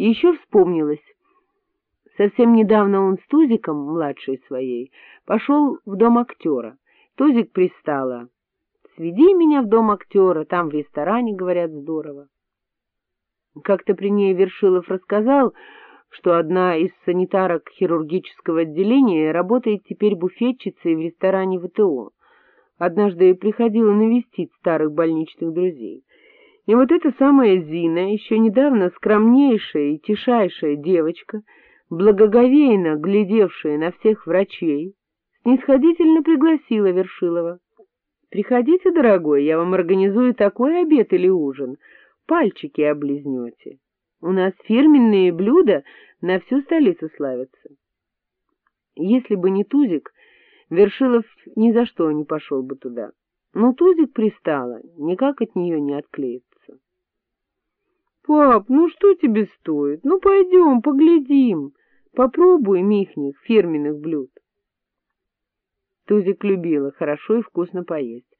Еще вспомнилось. Совсем недавно он с Тузиком, младшей своей, пошел в дом актера. Тузик пристала. «Сведи меня в дом актера, там в ресторане, говорят, здорово». Как-то при ней Вершилов рассказал, что одна из санитарок хирургического отделения работает теперь буфетчицей в ресторане ВТО. Однажды приходила навестить старых больничных друзей. И вот эта самая Зина, еще недавно скромнейшая и тишайшая девочка, благоговейно глядевшая на всех врачей, снисходительно пригласила Вершилова. — Приходите, дорогой, я вам организую такой обед или ужин, пальчики облизнете. У нас фирменные блюда на всю столицу славятся. Если бы не Тузик, Вершилов ни за что не пошел бы туда. Но Тузик пристала, никак от нее не отклеится. — Пап, ну что тебе стоит? Ну пойдем, поглядим. Попробуем ихних фирменных блюд. Тузик любила хорошо и вкусно поесть.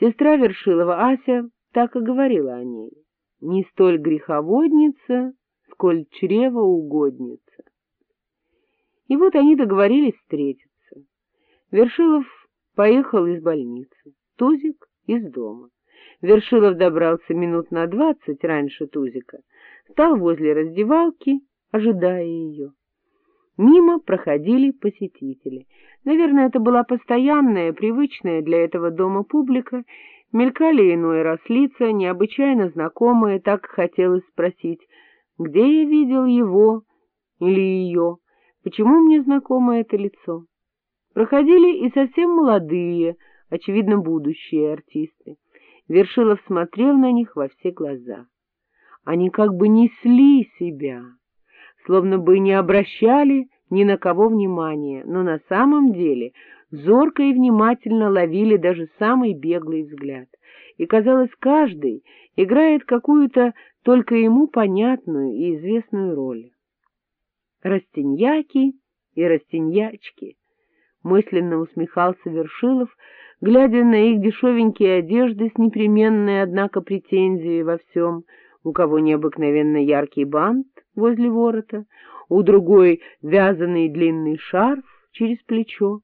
Сестра Вершилова, Ася, так и говорила о ней. Не столь греховодница, сколь чревоугодница. И вот они договорились встретиться. Вершилов поехал из больницы, Тузик — из дома. Вершилов добрался минут на двадцать раньше Тузика, стал возле раздевалки, ожидая ее. Мимо проходили посетители. Наверное, это была постоянная, привычная для этого дома публика. Мелькали иной раз лица, необычайно знакомые, так хотелось спросить, где я видел его или ее, почему мне знакомо это лицо. Проходили и совсем молодые, очевидно, будущие артисты. Вершилов смотрел на них во все глаза. Они как бы несли себя, словно бы не обращали ни на кого внимания, но на самом деле зорко и внимательно ловили даже самый беглый взгляд. И, казалось, каждый играет какую-то только ему понятную и известную роль. Растиньяки и растиньячки — мысленно усмехался Вершилов, глядя на их дешевенькие одежды с непременной, однако, претензией во всем, у кого необыкновенно яркий бант возле ворота, у другой вязаный длинный шарф через плечо,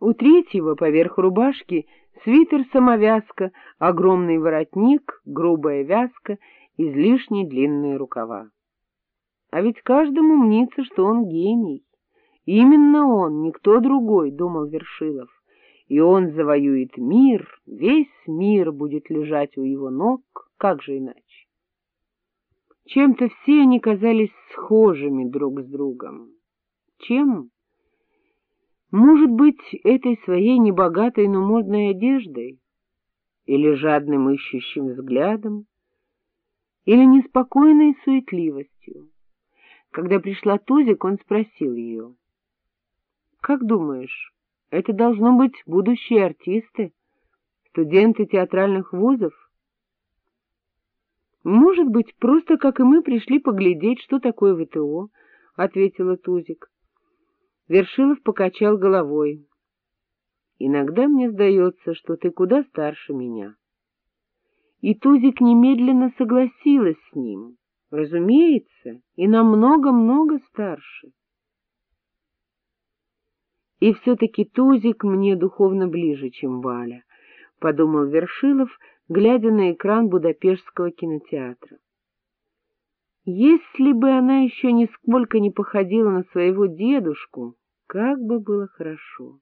у третьего поверх рубашки свитер-самовязка, огромный воротник, грубая вязка, излишне длинные рукава. А ведь каждому мнится, что он гений. Именно он, никто другой, — думал Вершилов, — и он завоюет мир, весь мир будет лежать у его ног, как же иначе? Чем-то все они казались схожими друг с другом. Чем? Может быть, этой своей небогатой, но модной одеждой? Или жадным ищущим взглядом? Или неспокойной суетливостью? Когда пришла Тузик, он спросил ее — как думаешь, это должно быть будущие артисты, студенты театральных вузов? — Может быть, просто, как и мы, пришли поглядеть, что такое ВТО, — ответила Тузик. Вершилов покачал головой. — Иногда мне сдается, что ты куда старше меня. И Тузик немедленно согласилась с ним. Разумеется, и намного-много старше. И все-таки Тузик мне духовно ближе, чем Валя, — подумал Вершилов, глядя на экран Будапештского кинотеатра. Если бы она еще нисколько не походила на своего дедушку, как бы было хорошо.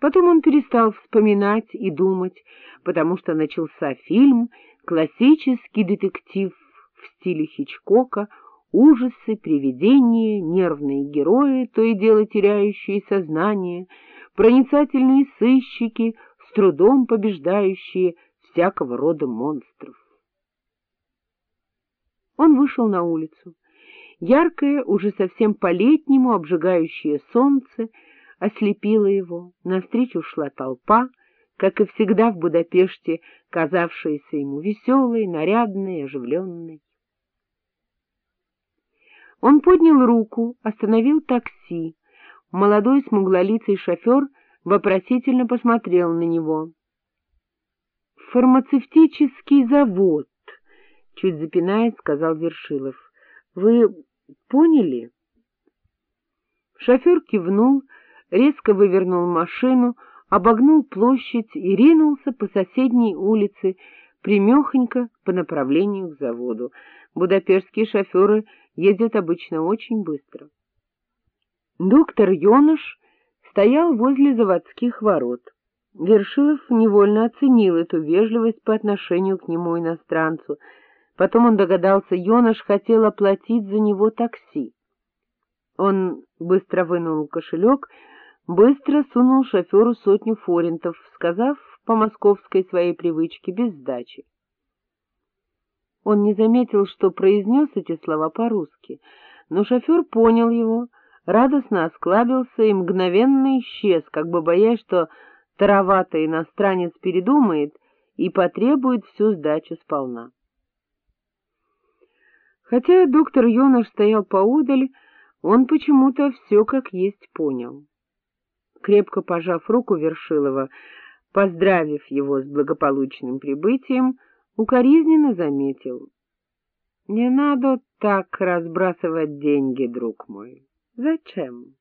Потом он перестал вспоминать и думать, потому что начался фильм, классический детектив в стиле Хичкока — ужасы, привидения, нервные герои, то и дело теряющие сознание, проницательные сыщики, с трудом побеждающие всякого рода монстров. Он вышел на улицу. Яркое, уже совсем по-летнему обжигающее солнце ослепило его, навстречу шла толпа, как и всегда в Будапеште, казавшаяся ему веселой, нарядной, оживленной. Он поднял руку, остановил такси. Молодой смуглолицый шофер вопросительно посмотрел на него. «Фармацевтический завод», — чуть запинаясь, сказал Вершилов. — Вы поняли? Шофер кивнул, резко вывернул машину, обогнул площадь и ринулся по соседней улице, примехонько по направлению к заводу. Будапештские шоферы ездят обычно очень быстро. Доктор Йоныш стоял возле заводских ворот. Вершилов невольно оценил эту вежливость по отношению к нему иностранцу. Потом он догадался, Йоныш хотел оплатить за него такси. Он быстро вынул кошелек, быстро сунул шоферу сотню форинтов, сказав по московской своей привычке без сдачи. Он не заметил, что произнес эти слова по-русски, но шофер понял его, радостно осклабился и мгновенно исчез, как бы боясь, что тароватый иностранец передумает и потребует всю сдачу сполна. Хотя доктор Йонаш стоял поудаль, он почему-то все как есть понял. Крепко пожав руку Вершилова, поздравив его с благополучным прибытием, укоризненно заметил. — Не надо так разбрасывать деньги, друг мой. Зачем?